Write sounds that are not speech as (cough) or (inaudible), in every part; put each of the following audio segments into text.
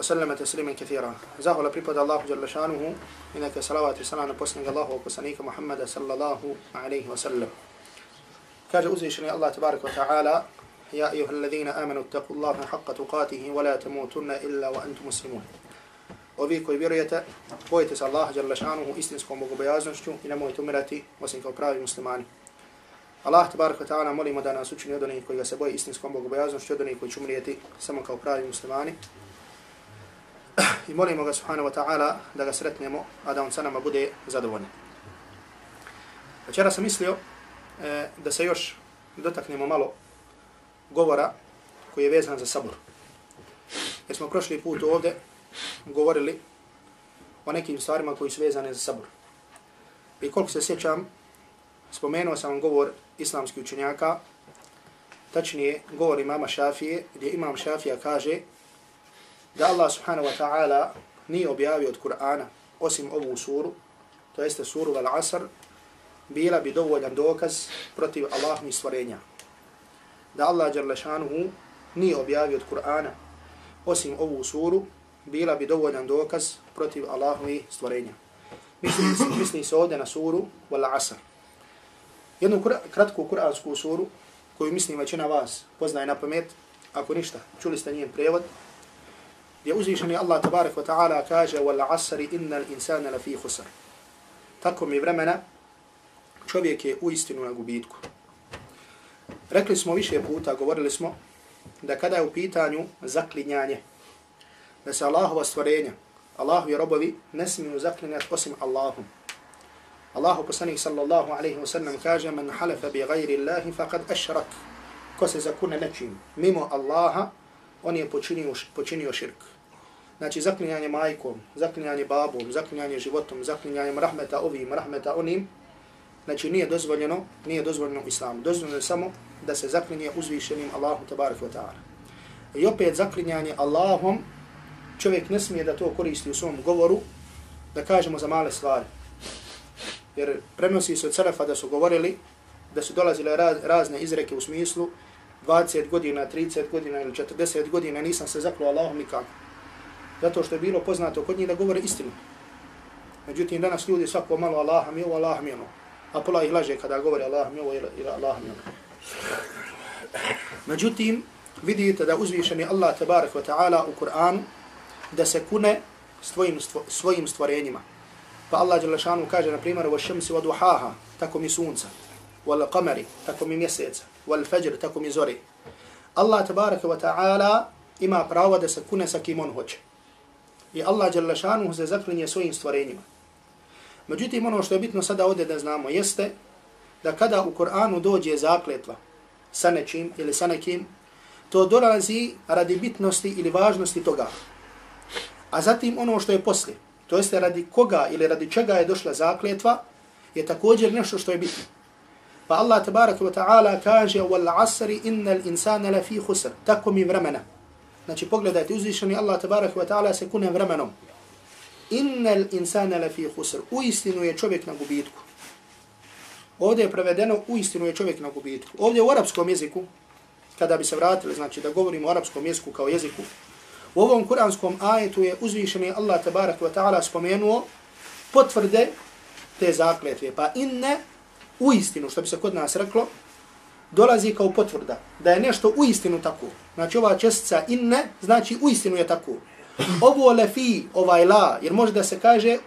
وسلم تسليما كثيرا زاهو لبريبود الله جل شانه إنك صلوات وسلام بسنك الله وبسنيك محمد صلى الله عليه وسلم كاج أزيشني الله تبارك وتعالى يا أيها الذين آمنوا اتقوا الله حق تقاته ولا تموتن إلا وأنتم مسلمون Ovi koji vjerujete, bojite se Allah dželle šanuhu istinskom bogobojaznošću i nemojte umirati osim kao pravi muslimani. Allah tabaraka wa ta'ala molimo da nas učini od onih koji ga se boje istinskom bogobojaznošću, od onih koji će umrijeti samo kao pravi muslimani. I molimo ga subhanahu wa ta'ala da ga sretnemo, a da on sa nama bude zadovoljan. Večera sam mislio e, da se još dotaknemo malo govora koji je vezan za sabor. Jer smo prošli put ovdje govorili o nekim stvarima koji su vezane za sabor. I koliko se sjećam, spomenuo sam govor islamskih učenjaka, tačnije govor imama Šafije, gdje imam Šafija kaže da Allah subhanahu wa ta'ala nije objavio od Kur'ana osim ovu suru, to jeste suru Al-Asr, bila bi dovoljan dokaz protiv Allahmi stvorenja. Da Allah Đerlešanuhu nije objavio od Kur'ana osim ovu suru, bila bi dovoljan dokaz protiv Allahovi stvorenja. Misli, misli se ovdje na suru Al-Asr. Jednu kur kratku kuransku suru, koju mislim većina vas poznaje na pamet, ako ništa, čuli ste njen prevod, gdje uzvišeni Allah tabarak wa ta'ala kaže Wal asri innal insana lafi khusr. Tako mi vremena, čovjek je u istinu na gubitku. Rekli smo više puta, govorili smo, da kada je u pitanju zaklinjanje, da se Allahova stvorenja, Allahovi robovi ne smiju zaklinjati osim Allahom. Allahu poslanik sallallahu alaihi wa sallam kaže man halefa bi gajri Allahi faqad ašrak. Ko se zakune nečim mimo Allaha, on je počinio, počinio širk. Znači zaklinjanje majkom, zaklinjanje babom, zaklinjanje životom, zaklinjanje rahmeta ovim, rahmeta onim, znači nije dozvoljeno, nije dozvoljeno islamu. Dozvoljeno je samo da se zaklinje uzvišenim Allahu tabarak wa ta'ala. I opet zaklinjanje Allahom čovjek ne smije da to koristi u svom govoru, da kažemo za male stvari. Jer prenosi se od Selefa da su govorili, da su dolazile raz, razne izreke u smislu 20 godina, 30 godina ili 40 godina nisam se zaklo Allahom nikako. Zato što je bilo poznato kod njih da govore istinu. Međutim, danas ljudi svako malo Allah mi ovo, Allah mi ono. A pola ih laže kada govore Allah mi ovo ili Allah mi ono. Međutim, vidite da uzvišeni Allah tabarak wa ta'ala u Kur'anu da se kune svojim, svojim stvorenjima. Pa Allah Đelešanu kaže, na primjer, wa šemsi wa duhaha, tako mi sunca, wal qamari, tako mi mjeseca, wal fajr, tako mi zori. Allah tabarak wa ta'ala ima pravo da se kune sa kim on hoće. I Allah Đalešanuhu se zaklinje svojim stvorenjima. Međutim, ono što je bitno sada ovdje da znamo jeste da kada u Koranu dođe zakletva sa nečim ili sa nekim, to dolazi radi bitnosti ili važnosti toga. A zatim ono što je poslije, to jeste radi koga ili radi čega je došla zakletva, je također nešto što je bitno. Pa Allah tabaraka wa ta'ala kaže وَالْعَصْرِ إِنَّ innal insana la fi khusr. Tako mi vremena. Znači pogledajte uzvišeni Allah tabaraka wa ta'ala se kunem vremenom. Innal insana la fi khusr. U istinu je čovjek na gubitku. Ovdje je prevedeno u istinu je čovjek na gubitku. Ovdje u arapskom jeziku, kada bi se vratili, znači da govorimo o arapskom jeziku kao jeziku, U ovom kuranskom ajetu je uzvišeni Allah tabarak wa ta'ala spomenuo potvrde te zakletve. Pa inne u istinu, što bi se kod nas reklo, dolazi kao potvrda da je nešto u istinu tako. Znači ova čestica inne znači u istinu je tako. Ovo lefi, ovaj la, jer može da se kaže,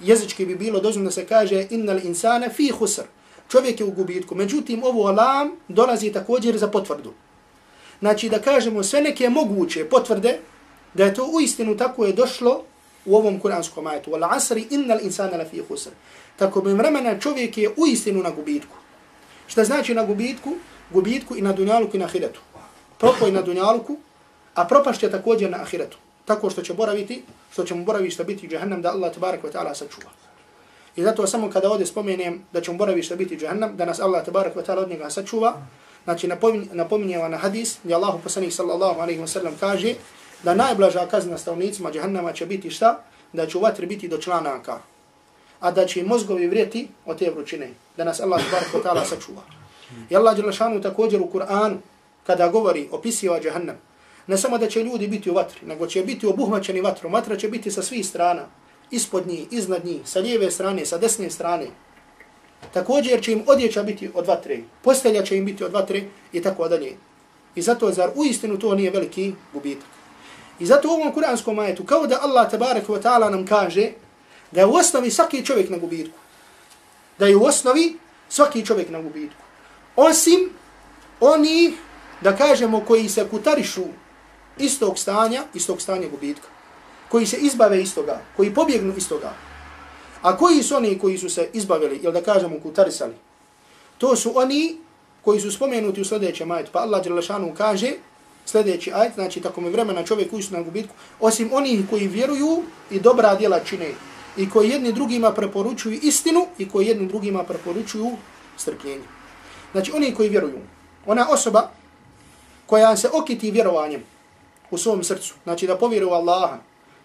jezički bi bilo dozvoljno da se kaže innal insane fi husr. Čovjek je u gubitku. Međutim, ovo lam dolazi također za potvrdu. Znači da kažemo sve neke moguće potvrde da je to u istinu tako je došlo u ovom kuranskom ajetu. Wal asri innal insana lafi khusr. Tako bi vremena čovjek je u istinu na gubitku. Šta znači na gubitku? Gubitku i na dunjaluku i na ahiretu. Propoj na dunjaluku, a propašće također na ahiretu. tako što će boraviti, što će mu boravište biti džahannam, da Allah tabarak wa ta'ala sačuva. I zato samo kada ovdje spomenem da će mu boravište biti džahannam, da nas Allah tabarak wa ta'ala od njega sačuva, znači napominjeva na hadis, gdje Allahu poslanih sallallahu alaihi wa sallam kaže da najblaža kazna stavnicima džahannama će biti šta? Da će u vatri biti do članaka, a da će mozgovi vrijeti od te vrućine, da nas Allah tabarak wa ta'ala sačuva. I Allah Đelešanu također u Kur'anu, kada govori, opisiva džahannam, ne samo da će ljudi biti u vatri, nego će biti obuhvaćeni vatrom. Vatra će biti sa svih strana, ispod njih, iznad njih, sa lijeve strane, sa desne strane. Također će im odjeća biti od vatre, postelja će im biti od vatre i tako dalje. I zato, zar u istinu to nije veliki gubitak? I zato u ovom kuranskom majetu, kao da Allah tabarak wa ta'ala nam kaže da je u osnovi svaki čovjek na gubitku. Da je u osnovi svaki čovjek na gubitku. Osim oni, da kažemo, koji se kutarišu istog stanja, istog stanja gubitka. Koji se izbave istoga, koji pobjegnu istoga. A koji su oni koji su se izbavili, ili da kažemo kutarisali? To su oni koji su spomenuti u sljedećem ajetu. Pa Allah Đelešanu kaže, sljedeći ajet, znači tako mi vremena čovjek koji su na gubitku, osim onih koji vjeruju i dobra djela čine, i koji jedni drugima preporučuju istinu, i koji jedni drugima preporučuju strpljenje. Znači oni koji vjeruju, ona osoba koja se okiti vjerovanjem, u svom srcu. Znači da povjeruju Allaha,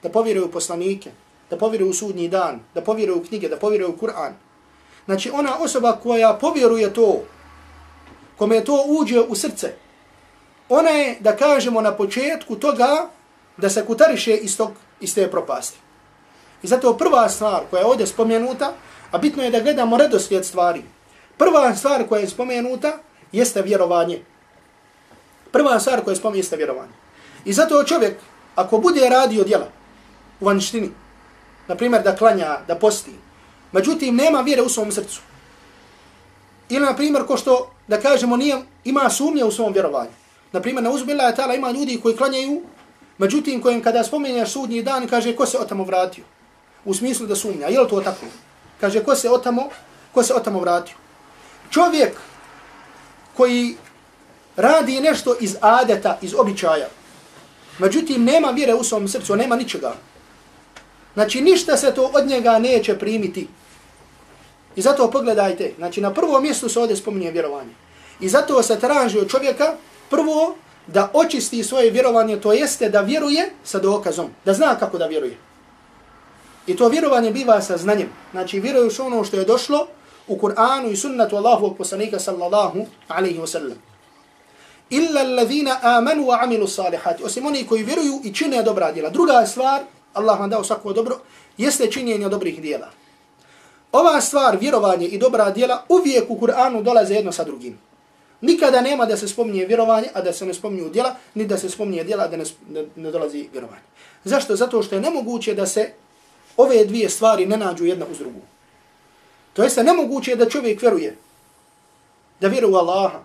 da povjeruju poslanike, da povjeruju sudnji dan, da povjeruju knjige, da povjeruju Kur'an. Znači ona osoba koja povjeruje to, kome to uđe u srce, ona je, da kažemo na početku toga, da se kutariše iz, tog, iz te propasti. I zato prva stvar koja je ovdje spomenuta, a bitno je da gledamo redoslijed stvari. Prva stvar koja je spomenuta jeste vjerovanje. Prva stvar koja je spomenuta jeste vjerovanje. I zato čovjek, ako bude radio djela u vanštini, na primjer da klanja, da posti, međutim nema vjere u svom srcu, ili na primjer ko što, da kažemo, nije, ima sumnje u svom vjerovanju. Na primjer, na uzbila je tala, ima ljudi koji klanjaju, međutim kojim kada spomenjaš sudnji dan, kaže ko se otamo vratio. U smislu da sumnja. Je li to tako? Kaže ko se otamo, ko se otamo vratio. Čovjek koji radi nešto iz adeta, iz običaja, Međutim, nema vjere u svom srcu, nema ničega. Znači, ništa se to od njega neće primiti. I zato pogledajte, znači na prvo mjestu se ovdje spominje vjerovanje. I zato se traži od čovjeka prvo da očisti svoje vjerovanje, to jeste da vjeruje sa dokazom, da zna kako da vjeruje. I to vjerovanje biva sa znanjem. Znači, vjeruješ ono što je došlo u Kur'anu i sunnatu Allahu poslanika sallallahu alaihi wa sallam illa allazina amanu wa amilu salihati. Osim oni koji vjeruju i čine dobra djela. Druga stvar, Allah vam dao svako dobro, jeste činjenje dobrih djela. Ova stvar, vjerovanje i dobra djela, uvijek u Kur'anu dolaze jedno sa drugim. Nikada nema da se spominje vjerovanje, a da se ne spominju djela, ni da se spominje djela, da ne, ne, ne dolazi vjerovanje. Zašto? Zato što je nemoguće da se ove dvije stvari ne nađu jedna uz drugu. To jeste nemoguće da čovjek vjeruje, da vjeruje u Allaha,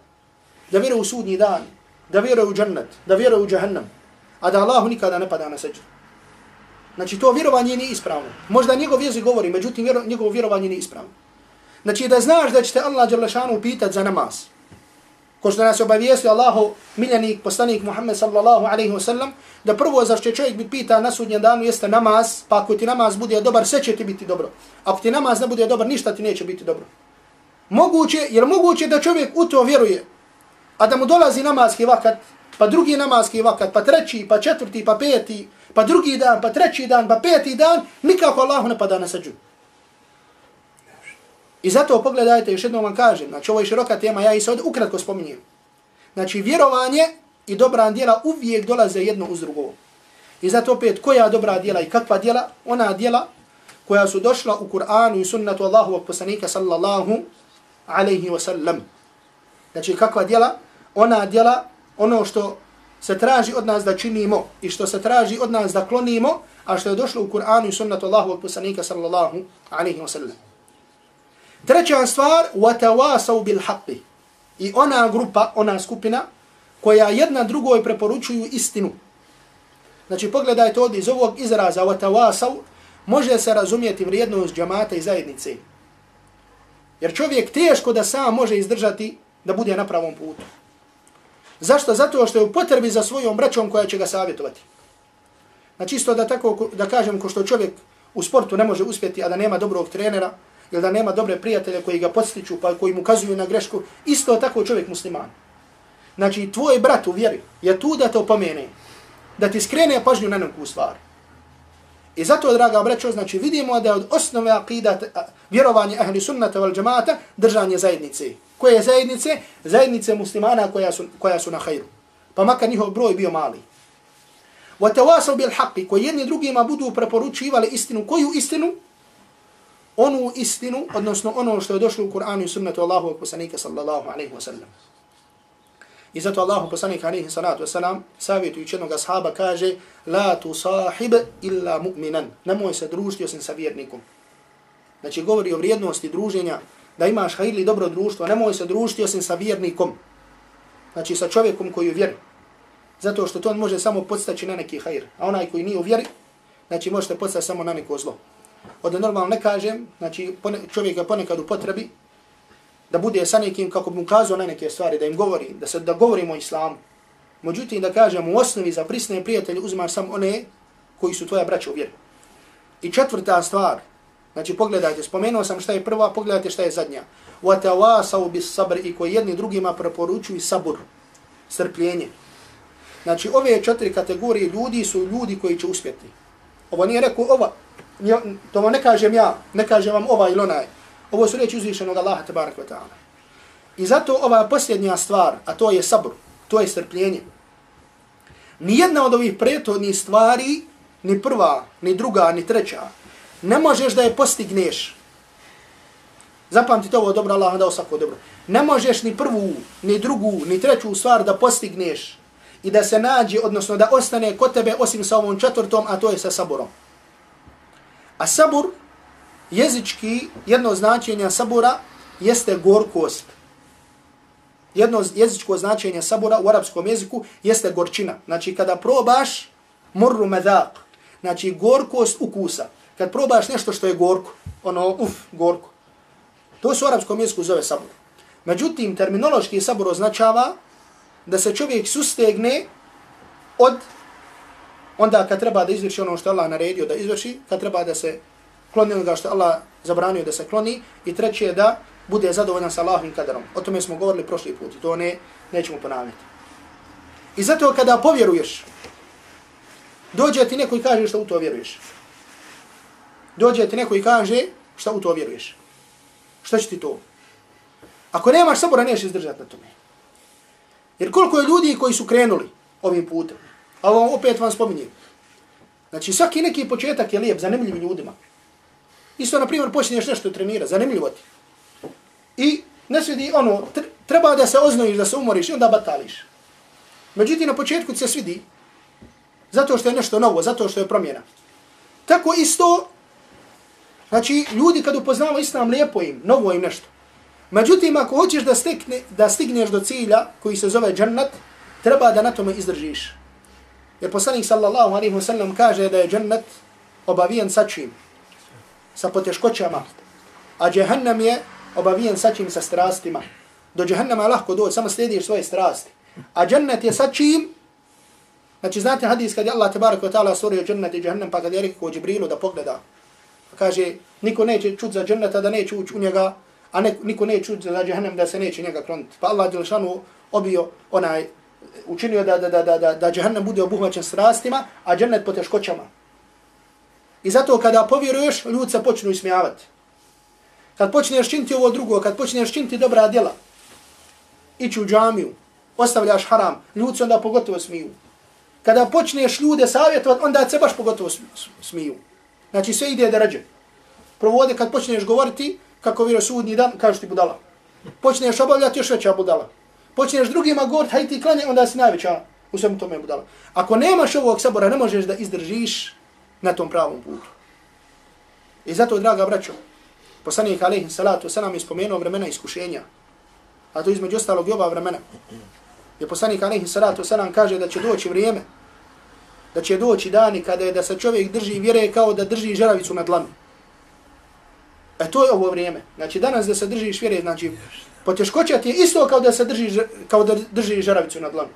da vjeruje u sudnji dan, da vjeruje u džennet, da vjeruje u džahannam, a da Allahu nikada ne pada na seđu. Znači to vjerovanje nije ispravno. Možda njegov jezik govori, međutim vjero, njegovo vjerovanje nije ispravno. Znači da znaš da će te Allah Đalešanu pitat za namaz. Ko što nas obavijestio Allahu miljenik, poslanik Muhammed sallallahu alaihi wa sallam, da prvo za što čovjek bi pita na sudnjem danu jeste namaz, pa ako ti namaz bude dobar, sve će ti biti dobro. Ako ti namaz ne bude dobar, ništa ti neće biti dobro. Moguće, jer moguće da čovjek u to vjeruje, a da mu dolazi namazki vakat, pa drugi namazki vakat, pa treći, pa četvrti, pa peti, pa drugi dan, pa treći dan, pa peti dan, nikako Allahu ne pada na sađu. I zato pogledajte, još jednom vam kažem, znači ovo je široka tema, ja i se ovdje ukratko spominjem. Znači vjerovanje i dobra djela uvijek dolaze jedno uz drugo. I zato opet, koja dobra djela i kakva djela? Ona djela koja su došla u Kur'anu i sunnatu Allahu poslanika sallallahu alaihi wa sallam. Znači kakva djela? ona djela, ono što se traži od nas da činimo i što se traži od nas da klonimo, a što je došlo u Kur'anu i sunnatu Allahu wa poslanika sallallahu alaihi wa sallam. Treća stvar, وَتَوَاسَوْ بِالْحَقِّ I ona grupa, ona skupina, koja jedna drugoj preporučuju istinu. Znači, pogledajte ovdje iz ovog izraza وَتَوَاسَوْ, može se razumijeti vrijednost džamata i zajednice. Jer čovjek teško da sam može izdržati da bude na pravom putu. Zašto? Zato što je u potrebi za svojom braćom koja će ga savjetovati. Znači isto da tako ko- da kažem ko što čovjek u sportu ne može uspjeti, a da nema dobrog trenera, ili da nema dobre prijatelje koji ga podstiču pa koji mu ukazuju na grešku, isto tako čovjek musliman. Znači, tvoj brat u vjeri je tu da te opomene, da ti skrene pažnju na neku stvar. I zato, draga braćo, znači vidimo da je od osnove akida vjerovanje ahli sunnata val džamata držanje zajednice. Koje je zajednice? Zajednice muslimana koja su, koja su na hajru. Pa makar njihov broj bio mali. Wa Vatavasal bil haqi, koji jedni drugima budu preporučivali istinu. Koju istinu? Onu istinu, odnosno ono što je došlo u Kur'anu i sunnetu Allahu poslanika sallallahu alaihi wa sallam. I zato Allahu poslanik alaihi salatu wa sallam savjetujući jednog ashaba kaže La tu sahib illa mu'minan. Nemoj se družiti osim sa vjernikom. Znači govori o vrijednosti druženja, da imaš hajli dobro društvo, nemoj se družiti osim sa vjernikom. Znači sa čovjekom koji je vjeri. Zato što to on može samo podstaći na neki hajr. A onaj koji nije u vjeri, znači možete podstaći samo na neko zlo. Od normalno ne kažem, znači pone, čovjek je ponekad u potrebi da bude sa nekim kako bi mu kazao na neke stvari, da im govori, da se da govorimo o islamu. Međutim, da kažem, u osnovi za prisne prijatelje uzimaš samo one koji su tvoja braća u vjeri. I četvrta stvar, znači pogledajte, spomenuo sam šta je prva, pogledajte šta je zadnja. وَتَوَاسَوْ بِسَبْرِ i koji jedni drugima preporučuju sabur, strpljenje. Znači, ove četiri kategorije ljudi su ljudi koji će uspjeti. Ovo nije rekao ova, nije, to vam ne kažem ja, ne kažem vam ova ili onaj. Ovo su reći uzvišenog Allaha tabaraka wa ta'ala. I zato ova posljednja stvar, a to je sabr, to je strpljenje. Nijedna od ovih prethodnih stvari, ni prva, ni druga, ni treća, ne možeš da je postigneš. Zapamtite ovo dobro, Allah dao svako dobro. Ne možeš ni prvu, ni drugu, ni treću stvar da postigneš i da se nađe, odnosno da ostane kod tebe osim sa ovom četvrtom, a to je sa saborom. A sabur, jezički, jedno značenje sabura jeste gorkost. Jedno jezičko značenje sabura u arapskom jeziku jeste gorčina. Znači kada probaš murru medak, znači gorkost ukusa. Kad probaš nešto što je gorko, ono uf, gorko. To se u arapskom jeziku zove sabur. Međutim, terminološki sabur označava da se čovjek sustegne od onda kad treba da izvrši ono što Allah naredio da izvrši, kad treba da se kloni onoga što Allah zabranio da se kloni i treće je da bude zadovoljan sa Allahovim kaderom. O tome smo govorili prošli put i to ne, nećemo ponavljati. I zato kada povjeruješ, dođe ti neko i kaže što u to vjeruješ. Dođe ti neko i kaže što u to vjeruješ. Šta će ti to? Ako nemaš sabora, neš izdržati na tome. Jer koliko je ljudi koji su krenuli ovim putem, a ovo opet vam spominjem. Znači svaki neki početak je lijep, zanimljiv ljudima. Isto, na primjer, počneš nešto trenira, zanimljivo ti. I ne svidi, ono, treba da se oznojiš, da se umoriš i onda batališ. Međutim, na početku ti se svidi, zato što je nešto novo, zato što je promjena. Tako isto, znači, ljudi kad upoznamo islam, lijepo im, novo im nešto. Međutim, ako hoćeš da, stekne, da stigneš do cilja koji se zove džannat, treba da na tome izdržiš. Jer poslanik sallallahu alaihi wa sallam kaže da je džennet obavijen sa čim? Sa poteškoćama. A džehennem je obavijen sa čim? Sa strastima. Do džehennema je lahko doći, samo slijediš svoje strasti. A džennet je sa čim? Znači, znate hadis kad je Allah tabarak wa ta'ala stvorio džennet i džehennem, pa kad je rekao Džibrilu da pogleda. Kaže, niko neće čut za dženneta da neće ući u njega, a ne, niko neće čut za džehennem da se neće njega kloniti. Pa Allah Đelšanu obio onaj, učinio da, da, da, da, da, da džehannam bude obuhvaćen strastima, a džennet po teškoćama. I zato kada povjeruješ, ljudi se počnu ismijavati. Kad počneš činti ovo drugo, kad počneš činti dobra djela, ići u džamiju, ostavljaš haram, ljudi se onda pogotovo smiju. Kada počneš ljude savjetovati, onda se baš pogotovo smiju. Znači sve ide da rađe. Provode kad počneš govoriti, kako vire sudnji dan, kažeš ti budala. Počneš obavljati, još veća budala. Počneš drugima govoriti, hajde ti klanje, onda si najveća u svemu tome budala. Ako nemaš ovog sabora, ne možeš da izdržiš na tom pravom putu. I zato, draga braćo, poslanik alaihim salatu se nam je spomenuo vremena iskušenja. A to između ostalog i oba vremena. Je poslanik alaihim salatu se nam kaže da će doći vrijeme, da će doći dani kada je da se čovjek drži vjere kao da drži žeravicu na dlanu. E to je ovo vrijeme. Znači danas da se držiš vjere, znači poteškoća ti je isto kao da se drži, kao da drži žeravicu na dlanu.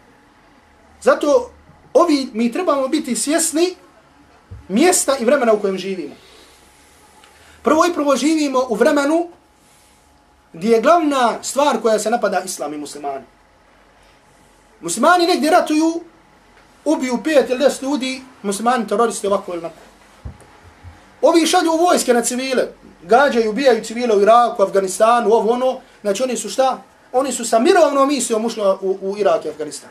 Zato ovi mi trebamo biti svjesni mjesta i vremena u kojem živimo. Prvo i prvo živimo u vremenu gdje je glavna stvar koja se napada islam i muslimani. Muslimani negdje ratuju, ubiju pet ili deset ljudi, muslimani teroristi ovako ili nako. Ovi šalju vojske na civile, gađaju, ubijaju civile u Iraku, Afganistanu, ovo ono, znači oni su šta? Oni su sa mirovnom misijom ušli u, u Irak i Afganistan.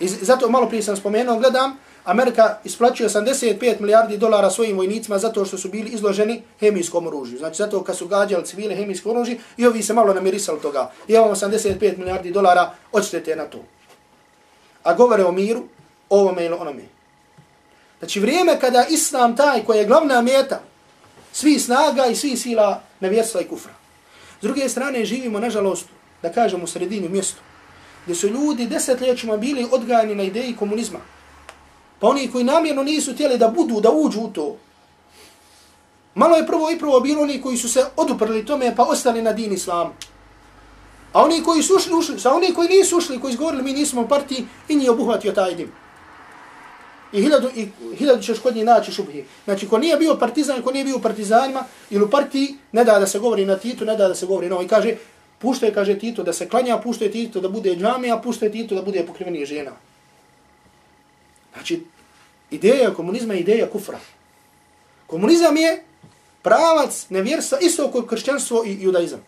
I zato malo prije sam spomenuo, gledam, Amerika isplaćuje 85 milijardi dolara svojim vojnicima zato što su bili izloženi hemijskom oružju. Znači zato kad su gađali civile hemijsko oružje i ovi se malo namirisali toga. I imamo 85 milijardi dolara, odštete na to. A govore o miru, ovome ili onome. Znači vrijeme kada Islam taj koji je glavna mjeta svi snaga i svi sila nevjerstva i kufra. S druge strane živimo, nažalost, da kažemo u sredini mjestu, gdje su ljudi desetljećima bili odgajani na ideji komunizma. Pa oni koji namjerno nisu htjeli da budu, da uđu u to. Malo je prvo i prvo bilo oni koji su se oduprli tome pa ostali na din islam. A oni koji su ušli, ušli. Sa oni koji nisu ušli, koji izgovorili mi nismo u partiji i nije obuhvatio taj dim. I hiljadu, i hiljadu ćeš kod njih naći šubhi. Znači, ko nije bio partizan, ko nije bio partizanima, ili u partiji, ne da da se govori na Titu, ne da da se govori na ovo. I kaže, pušto je, kaže Tito, da se klanja, pušto je Tito da bude džamija, pušto je Tito da bude pokriveni žena. Znači, ideja komunizma je ideja kufra. Komunizam je pravac nevjerstva isto kao kršćanstvo i judaizam.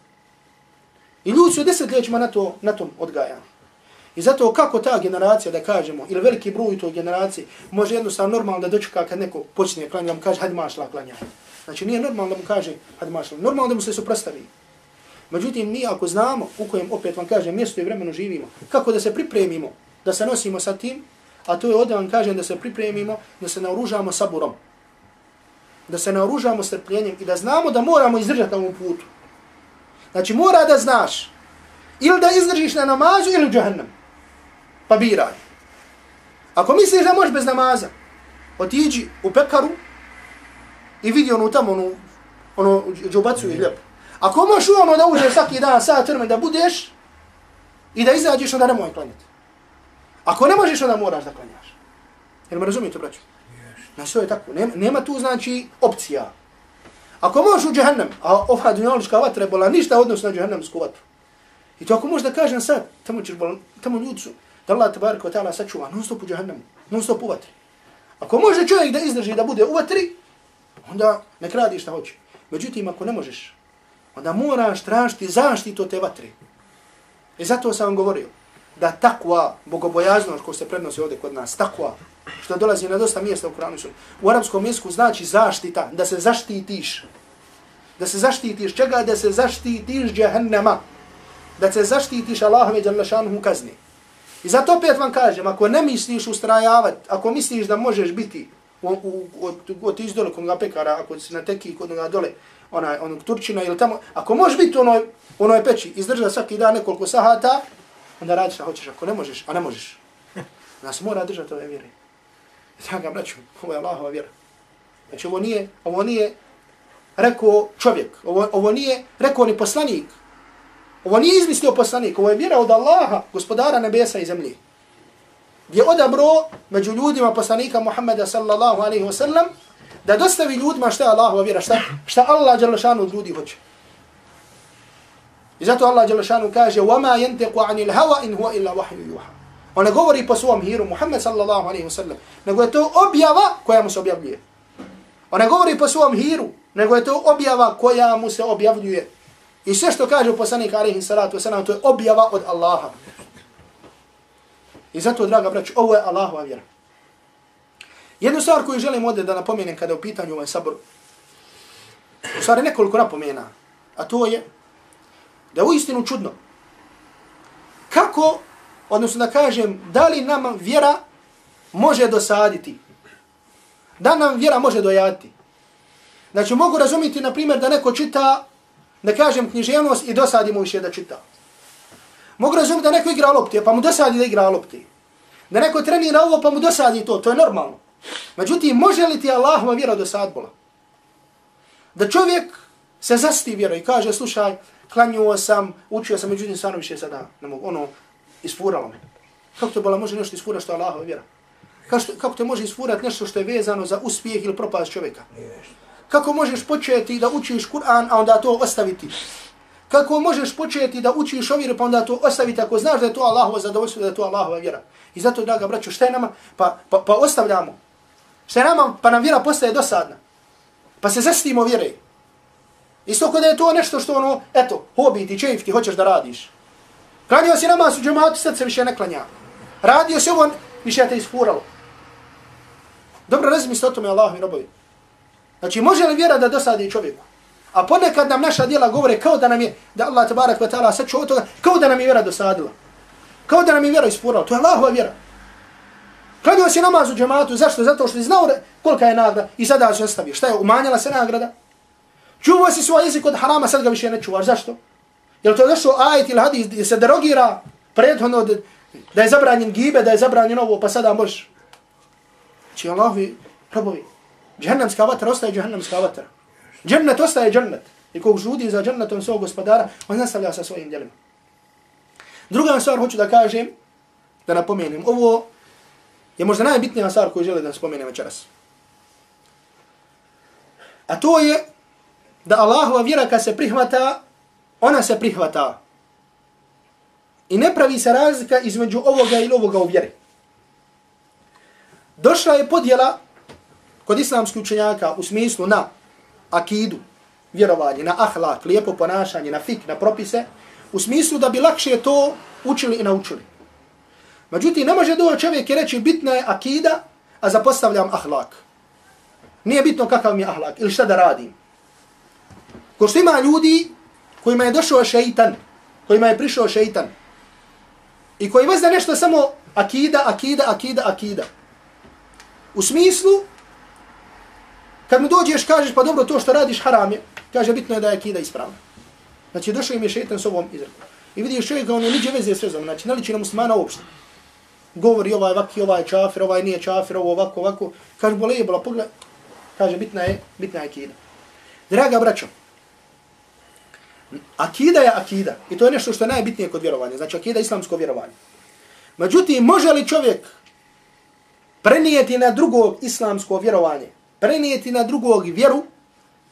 I ljudi su desetljećima na, to, na tom odgajani. I zato kako ta generacija, da kažemo, ili veliki broj toj generacije, može jednostavno normalno da dočeka kad neko počne klanjati, da mu kaže, hajde mašla klanja. Znači nije normalno da mu kaže, hajde mašla. Normalno da mu se suprostavi. Međutim, mi ako znamo u kojem, opet vam kažem, mjesto i vremenu živimo, kako da se pripremimo, da se nosimo sa tim, a to je ovdje vam kažem da se pripremimo, da se naoružamo saburom. Da se naoružamo strpljenjem i da znamo da moramo izdržati na ovom putu. Znači mora da znaš ili da izdržiš na namazu ili u džahnem. Pa biraj. Ako misliš da možeš bez namaza, otiđi u pekaru i vidi onu tamo, onu, ono džubacu i hljeb. Ako možeš ono da uđeš svaki dan, sad trme da budeš i da izađeš, onda nemoj klanjati. Ako ne možeš, onda moraš da klanjaš. Jel me razumijete, braću? Na sve je tako. Nema, nema tu, znači, opcija. Ako možeš u džahnem, a ova dunjalička vatra je bola ništa odnosno na džahnemsku vatru. I to ako možeš da kažem sad, tamo ćeš bola, tamo ljudi su, da Allah te wa ta'ala sačuva, non stop u džahnemu, non stop u vatri. Ako može čovjek da izdrži da bude u vatri, onda nek radi šta hoće. Međutim, ako ne možeš, onda moraš tražiti zaštitu te vatri. I zato sam vam govorio, da takva, bogobojaznost ko se prednosi ovdje kod nas, takva, što dolazi na dosta mjesta u Kuranu su, u arapskom jeziku znači zaštita, da se zaštitiš. Da se zaštitiš čega? Da se zaštitiš džahennema. Da se zaštitiš Allahove djelašanuhu kazni. I zato opet vam kažem, ako ne misliš ustrajavati, ako misliš da možeš biti od iz dole kod pekara, ako si na teki kod ga dole, onaj, onog Turčina ili tamo, ako možeš biti u onoj, onoj peći, izdržati svaki dan nekoliko sahata, onda radi šta hoćeš, ako ne možeš, a ne možeš. (laughs) Nas mora držati ove vjere. Ja ga braću, ovo je Allahova vjera. Znači ovo nije, ovo nije rekao čovjek, ovo, ovo nije rekao ni poslanik. Ovo nije izmislio poslanik, ovo je vjera od Allaha, gospodara nebesa i zemlje. Gdje odabro među ljudima poslanika Muhammeda sallallahu alaihi wa sallam, da dostavi ljudima šta je Allahova vjera, šta, šta Allah djelašanu od ljudi hoće. I zato Allah Đelešanu kaže وَمَا يَنْتِقُ عَنِ الْهَوَا إِنْ هُوَ إِلَّا وَحْيُ يُوحَا On ne govori po svom hiru Muhammed sallallahu alaihi wa sallam, nego je to objava koja mu se objavljuje. On ne govori po svom hiru, nego je to objava koja mu se objavljuje. I sve što kaže poslanik alaihi salatu wasalam, to je objava od Allaha. I zato, draga braću, ovo je Allahova vjera. Jednu stvar koju želim ovdje da napomenem kada je u pitanju ovaj sabor, u stvari nekoliko napomena, a to je da je uistinu čudno. Kako, odnosno da kažem, da li nam vjera može dosaditi? Da nam vjera može dojati? Znači, mogu razumjeti, na primjer, da neko čita, da kažem, književnost i dosadi mu više da čita. Mogu razumjeti da neko igra lopte, pa mu dosadi da igra lopte. Da neko trenira ovo, pa mu dosadi to, to je normalno. Međutim, može li ti Allahova vjera dosadbola? Da čovjek se zasti vjero i kaže, slušaj, klanjuo sam, učio sam, međutim, stvarno više sada, ne mogu, ono, isfuralo me. Kako to bola može nešto isfurati što je Allahova vjera? Kako, što, kako te može isfurati nešto što je vezano za uspjeh ili propast čovjeka? Kako možeš početi da učiš Kur'an, a onda to ostaviti? Kako možeš početi da učiš ovire, pa onda to ostaviti ako znaš da je to Allahova zadovoljstvo, da je to Allahova vjera? I zato, draga braćo, šta je nama? Pa, pa, pa ostavljamo. Šta je nama? Pa nam vjera postaje dosadna. Pa se zastimo vjere. Isto kod je to nešto što ono, eto, hobi ti, čeif ti, hoćeš da radiš. Klanio si namaz u džematu, sad se više ne klanja. Radio si ovo, više te isfuralo. Dobro razmislite o tome, Allahovi robovi. Znači, može li vjera da dosadi čovjeku? A ponekad nam naša djela govore kao da nam je, da Allah tabarak wa ta'ala sačuo toga, kao da nam je vjera dosadila. Kao da nam je vjera ispurala. To je Allahova vjera. Kladio si namaz u džematu, zašto? Zato što si znao kolika je nagrada i sada se ostavi. Šta je, umanjala se nagrada? Čuvao si svoj jezik od harama, sad ga više ne čuvaš. Zašto? Jel to zašto ajet ili hadis gdje se derogira prethodno da je zabranjen gibe, da je zabranjen ovo, pa sada možeš. Či znači, Allahovi robovi, džahannamska vatra ostaje džahannamska vatra. Džennet ostaje džennet. I kog žudi za džennetom svog gospodara, on nastavlja sa svojim djelima. Druga stvar hoću da kažem, da napomenem, ovo je možda najbitnija stvar koju želim da spomenem večeras. A to je da Allahova vjera kad se prihvata, ona se prihvata. I ne pravi se razlika između ovoga ili ovoga u vjeri. Došla je podjela kod islamskih učenjaka u smislu na akidu, vjerovanje, na ahlak, lijepo ponašanje, na fik, na propise, u smislu da bi lakše to učili i naučili. Međutim, ne može doći čovjek i reći bitna je akida, a zapostavljam ahlak. Nije bitno kakav mi je ahlak ili šta da radim. Ko što ima ljudi kojima je došao šeitan, kojima je prišao šeitan, i koji vas da nešto samo akida, akida, akida, akida. U smislu, kad mu dođeš, kažeš, pa dobro, to što radiš haram je, kaže, bitno je da je akida ispravna. Znači, došao im je šeitan s ovom izrekom. I vidiš čovjeka, ono niđe veze s vezom, znači, naliči na muslimana uopšte. Govori ovaj vaki, ovaj čafir, ovaj nije čafir, ovo ovako, ovako. Kaže, bole je, bola, pogled. Kaže, bitna je, bitna je akida. Draga braćo, akida je akida. I to je nešto što je najbitnije kod vjerovanja. Znači, akida je islamsko vjerovanje. Međutim, može li čovjek prenijeti na drugo islamsko vjerovanje, prenijeti na drugog vjeru,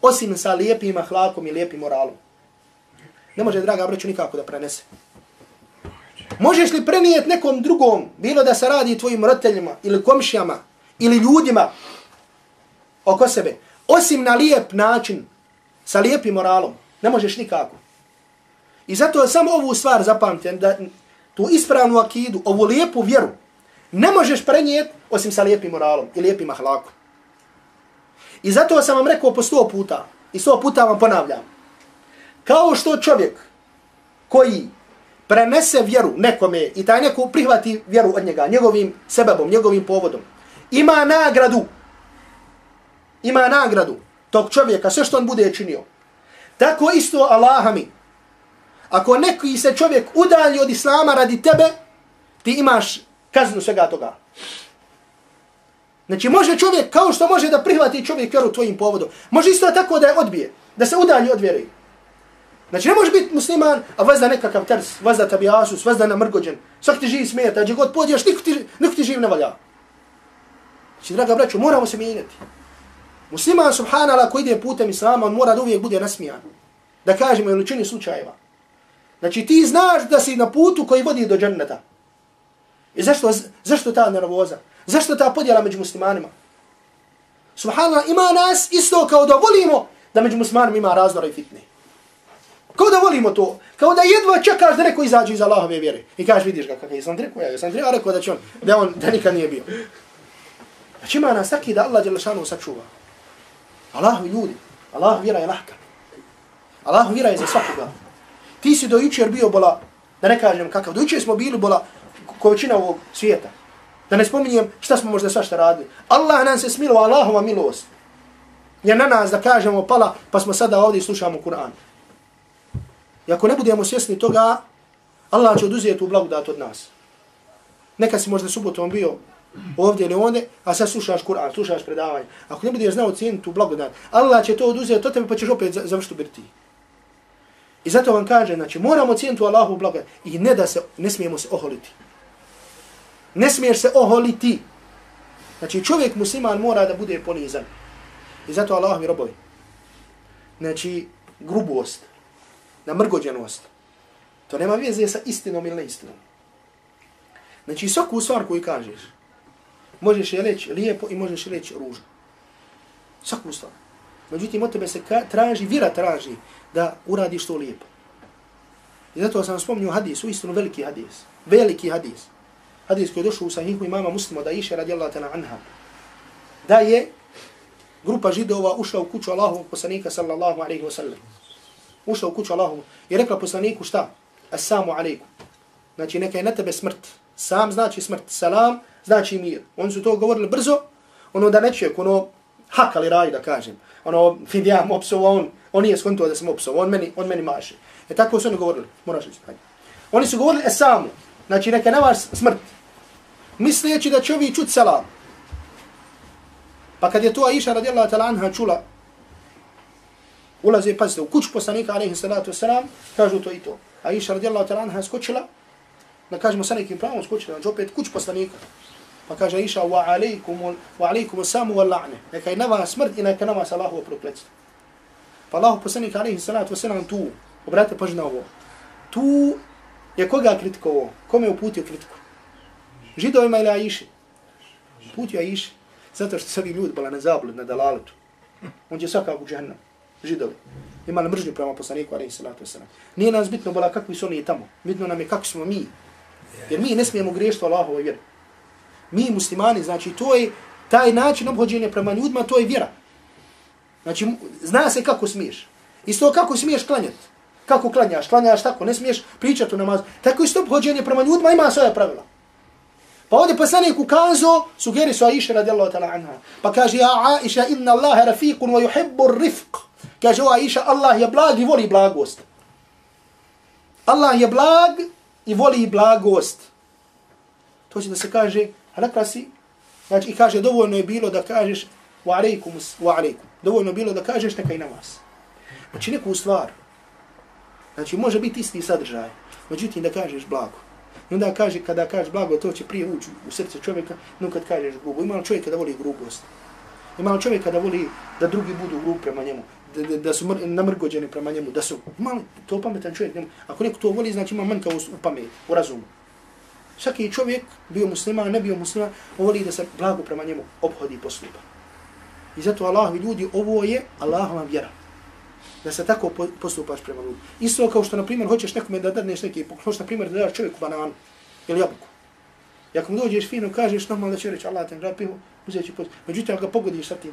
osim sa lijepim ahlakom i lijepim moralom? Ne može, draga braću, nikako da prenese. Možeš li prenijeti nekom drugom, bilo da se radi tvojim roditeljima ili komšijama ili ljudima oko sebe, osim na lijep način, sa lijepim moralom? Ne možeš nikako. I zato je samo ovu stvar zapamtjen, da tu ispravnu akidu, ovu lijepu vjeru, ne možeš prenijeti osim sa lijepim moralom i lijepim ahlakom. I zato sam vam rekao po sto puta, i sto puta vam ponavljam, kao što čovjek koji prenese vjeru nekome i taj neko prihvati vjeru od njega, njegovim sebebom, njegovim povodom, ima nagradu, ima nagradu tog čovjeka, sve što on bude činio. Tako isto Allaha mi. Ako neki se čovjek udalji od Islama radi tebe, ti imaš kaznu svega toga. Znači može čovjek, kao što može da prihvati čovjek vjeru tvojim povodom, može isto tako da je odbije, da se udalji od vjeri. Znači ne može biti musliman, a vazda nekakav ters, vazda tabijasus, vazda namrgođen, svak ti živi smijeta, gdje god podiješ, niko ti, niko ti živ ne valja. Znači, draga braću, moramo se mijenjati. Musliman, subhanallah, koji ide putem islama, on mora da uvijek bude nasmijan. Da kažemo, ili čini slučajeva. Znači, ti znaš da si na putu koji vodi do dženneta. I zašto, zašto ta nervoza? Zašto ta podjela među muslimanima? Subhanallah, ima nas isto kao da volimo da među muslimanima ima razdora i fitne. Kao da volimo to. Kao da jedva čekaš da neko izađe iz Allahove vjere. I kažeš, vidiš ga kakav je. Sam rekao, ja sam rekao da će on, da on da nikad nije bio. Znači ima nas taki da Allah Đelešanu sačuva. Allahu ljudi. Allahu vjera je lahka. Allahu vjera je za svakoga. Ti si do jučer bio bola, da ne kažem kakav, do jučer smo bili bola količina ovog svijeta. Da ne spominjem šta smo možda svašta radili. Allah nam se smilo, Allahova milost. Je na nas da kažemo pala, pa smo sada ovdje slušamo Kur'an. I ako ne budemo svjesni toga, Allah će oduzeti u blagodat od nas. Neka si možda subotom bio ovdje ili onde, a sad slušaš Kur'an, slušaš predavanje. Ako ne budeš znao cijeniti tu blagodat, Allah će to oduzeti od tebe pa ćeš opet završiti u birti. I zato vam kaže, znači, moramo cijeniti Allahu blagodat i ne da se, ne smijemo se oholiti. Ne smiješ se oholiti. Znači čovjek musliman mora da bude ponizan. I zato Allah mi robovi. Znači grubost, namrgođenost. To nema veze sa istinom ili neistinom. Znači svaku stvar koju kažeš, možeš je reći lijepo i možeš je reći ružno. Svaku stvar. Međutim, od tebe se traži, vira traži da uradiš to lijepo. I zato sam spomnio hadis, u istinu veliki hadis. Veliki hadis. Hadis koji je došao u sahihu imama muslima da iše radijallahu ta'ala anha. Da je grupa židova ušla u kuću Allahovog poslanika sallallahu alaihi wa sallam. Ušla u kuću Allahovog i rekla poslaniku šta? Assalamu alaikum. Znači neka je na tebe smrt. Sam znači smrt. Salam znači mir. Oni su to govorili brzo. Ono da neće, ono hakali raj da kažem. Ono, fidjam, opsovo, on, on nije skontuo da sam opsovo, on meni, on meni maše. E tako su oni govorili, moraš li. Oni su govorili esamu, znači neka na vas smrt. Misleći da će ovi čut selam. Pa kad je to Aisha radijallahu ta'la anha čula, ulaze, pazite, u kuću poslanika, alaihi salatu wasalam, kažu to i to. Aisha radijallahu ta'la anha skočila, da kažemo sa nekim pravom skočila, znači opet kuć poslanika. Pa kaže Aisha, wa alaikum, wa alaikum samu wa la'ne. Neka je na vas smrt i neka na vas Allahu prokletstvo. Pa Allah poslanik, alaihi salatu wasalam, tu, obratite pažnju na ovo, tu je koga kritikovo, Kome je uputio kritiku? Židovima ili Aiši? Putio Aiši. Zato što svi ljudi bila na zablud, na dalaletu. On će svakako u džahnem. Židovi. Imali mržnju prema poslaniku, alaihi salatu wasalam. Nije nas bitno bila kakvi su oni tamo. Bitno nam je kakvi smo mi. Jer mi ne smijemo griješiti Allahovoj vjeri. Mi muslimani, znači to je taj način obhođenja prema ljudima, to je vjera. Znači, zna se kako smiješ. Isto kako smiješ klanjati. Kako klanjaš? Klanjaš tako, ne smiješ pričati u namazu. Tako isto obhođenje prema ljudima ima svoje pravila. Pa ovdje poslanik ukazao, sugeri su Aisha radijallahu ta'la anha. Pa kaže, ja Aisha, inna Allahe rafiqun wa yuhibbu rifq. Kaže, o Aisha, Allah je blag i voli blagost. Allah je blag i voli blagost. To će da se kaže, rekla si, znači i kaže, dovoljno je bilo da kažeš, wa alaikum, wa alaikum. Dovoljno je bilo da kažeš neka i na vas. Znači neku stvar, znači može biti isti sadržaj, međutim da kažeš blago. I onda kaže, kada kažeš blago, to će prije ući u srce čovjeka, no kad kažeš grubo. Ima li čovjeka da voli grubost? Ima li čovjeka da voli da drugi budu grubi prema njemu? Da, da, da su mr namrgođeni prema njemu? Da su, ima li to pametan čovjek? Njemu? Ako neko to voli, znači ima manjka u pameti, u razumu. Svaki čovjek, bio musliman, ne bio musliman, voli da se blago prema njemu obhodi i postupa. I zato Allahovi ljudi, ovo je Allahova vjera. Da se tako postupaš prema ljudi. Isto kao što, na primjer, hoćeš nekome da dadneš neki hoćeš, na primjer, da daš čovjeku bananu ili jabuku. I ako mu dođeš fino, kažeš normalno da će reći Allah te nagrad pivo, uzet ću pot. Međutim, ako ga pogodiš sa tim,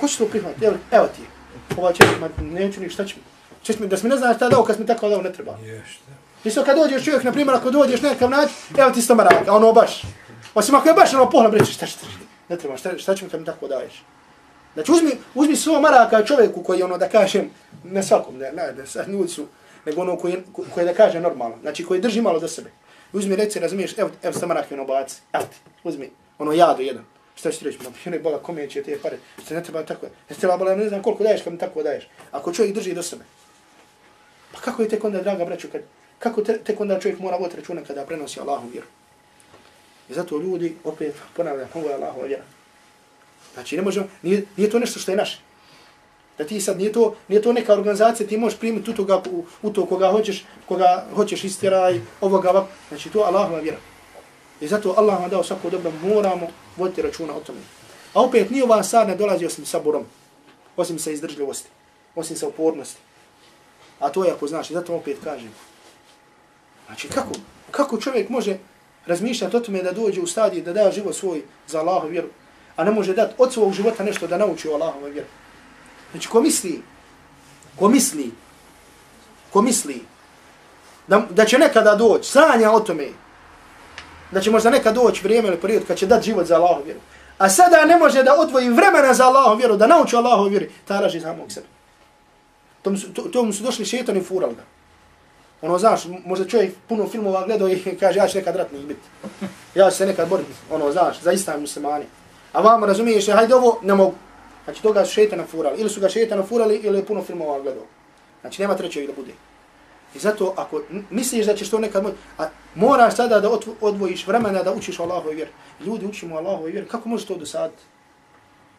ko će to prihvatiti? Evo, evo ti je. Ova će, ma, neću ni šta će mi. Češ mi, da mi ne znaš šta dao, kad mi tako dao, ne treba. Isto kad dođeš čovjek, na primjer, ako dođeš nekakav naći, evo ti sto maraka, ono baš. Osim ako je baš ono pohled, reći šta će ne treba, šta, šta će mi kad mi tako daješ? Znači uzmi, uzmi svo maraka čovjeku koji ono da kažem, ne svakom, ne, ne, ne, sad ljudi su, nego ono koji, koji da kaže normalno, znači koji drži malo za sebe. Uzmi reci, razumiješ, evo, evo sta maraka ono baci, evo ti, uzmi, ono jadu jedan. Šta ćeš ti reći, ma ne bola, kome će te pare, što ne treba tako, ne treba bola, ne znam koliko daješ kad mi tako daješ. Ako čovjek drži do sebe, pa kako je tek onda, draga braću, kad, kako te, tek onda čovjek mora vod računa kada prenosi Allahu vjeru. I zato ljudi, opet ponavljam, ovo je Allahova vjera. Znači, ne možemo, nije, nije to nešto što je naše. Da ti sad, nije to, nije to neka organizacija, ti možeš primiti u, toga, u, u to koga hoćeš, koga hoćeš istiraj, ovoga, ovak. Znači, to je Allahova vjera. I zato Allah vam dao svako dobro, moramo voditi računa o tome. A opet, nije ova sad ne dolazi osim sa borom, osim sa izdržljivosti, osim sa upornosti. A to je ako znaš, i zato opet kažem. Znači, kako, kako čovjek može razmišljati o tome da dođe u stadiju da da život svoj za Allahov vjeru, a ne može dati od svog života nešto da nauči o Allahovoj vjeru. Znači, ko misli, ko misli, ko misli, da, da će nekada doći, sanja o tome, da će možda nekada doći vrijeme ili period kad će dati život za Allahovu vjeru, a sada ne može da odvoji vremena za Allahovu vjeru, da nauči Allahovu vjeru, ta raži samog sebe. To, to, to mu su došli šetani i furali ga. Ono, znaš, možda čovjek puno filmova gledao i (laughs) kaže, ja ću nekad ratnik biti. Ja ću se nekad boriti, ono, znaš, za istan muslimani. A vam razumiješ, hajde ovo, ne mogu. Znači, toga su šetana furali. Ili su ga šetana furali, ili je puno filmova gledao. Znači, nema trećeg da bude. I zato ako misliš da ćeš to nekad moći, a moraš sada da odvojiš vremena da učiš Allahove vjer. Ljudi učimo Allahove vjer, kako možeš to dosaditi?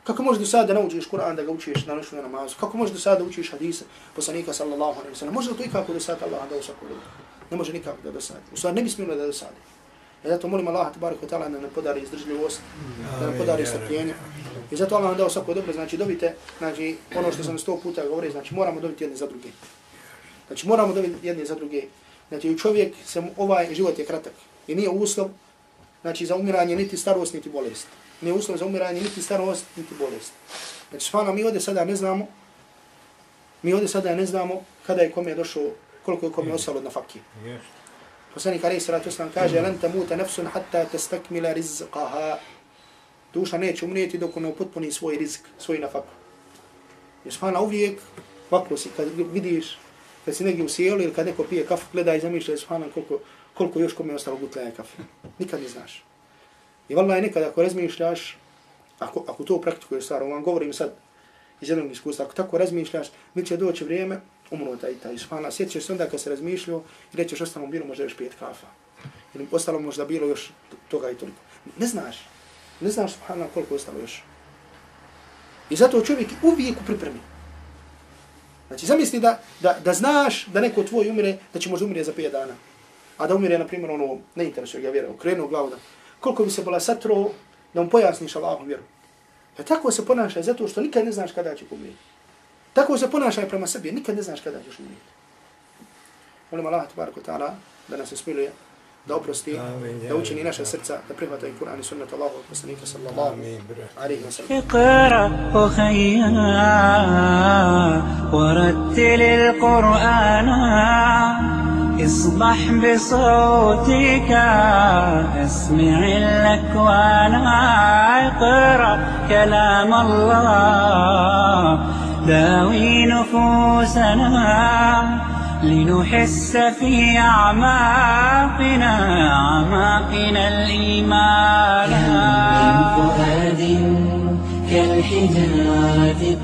Kako možeš do sada da naučiš Kur'an da ga učiš na noćnu namazu? Kako možeš do sada da učiš hadise poslanika sallallahu alaihi wa sallam? Može li to ikako do sada Allah da u svaku? Ne može nikako da dosadi. U stvari ne bi smjelo da dosadi. I zato molim Allah tabaraka wa ta'ala da nam podari izdržljivost, da nam podari strpljenje. I zato Allah nam dao svako dobro, znači dobite, znači ono što sam sto puta govorio, znači moramo dobiti jedne za druge. Znači moramo dobiti jedne za druge. Znači čovjek, se, mu- ovaj život je kratak i nije uslov znači za umiranje niti starost niti bolest. Nije uslov za umiranje niti starost niti bolest. Znači stvarno mi ovdje sada ne znamo, mi ovdje sada ne znamo kada je kome došao, koliko je kome ostalo na fakije. Poslanik Ali sallatu Islam kaže, lan tamuta nafsun hatta testakmila rizqaha. Duša neće umrijeti dok ne upotpuni svoj rizk, svoj nafaku. Jer svana uvijek, vaklo si, kad vidiš, kad si negdje u sjelu ili kad neko pije kafu, gledaj i zamišljaj svana koliko, koliko još kome je ostalo gutljaja kafe. Nikad ne znaš. I vallaha nekad ako razmišljaš, ako, ako to praktikuješ stvar, vam govorim sad iz jednog iskustva, ako tako razmišljaš, mi će doći vrijeme, umro taj taj subhana, sjećaš se onda kad se razmišljao i rećeš ostalo bilo možda još pet kafa. Ili ostalo možda bilo još toga i toliko. Ne znaš. Ne znaš subhana koliko ostalo još. I zato čovjek uvijek u pripremi. Znači zamisli da, da, da znaš da neko tvoj umire, da će možda umire za 5 dana. A da umire, na primjer, ono, ne interesuje ga vjera, okrenuo glavu da. Koliko bi se bola satro da mu pojasniš Allahom vjeru. E tako se ponašaj zato što nikad ne znaš kada će umrijeti. Tako se ponašaj prema sebi, nikad ne znaš kada ćeš umrijeti. Molim Allah, tabaraka ta'ala, da nas smiluje, da oprosti, da učini naše srca, da prihvata i Kur'an i sunnata Allahu, poslanika sallallahu alaihi wa sallam. اقرأ أخيا ورتل القرآن اصبح بصوتك اسمع الأكوان اقرأ كلام الله داوي نفوسنا لنحس في أعماقنا أعماقنا الإيمان. كالحجارة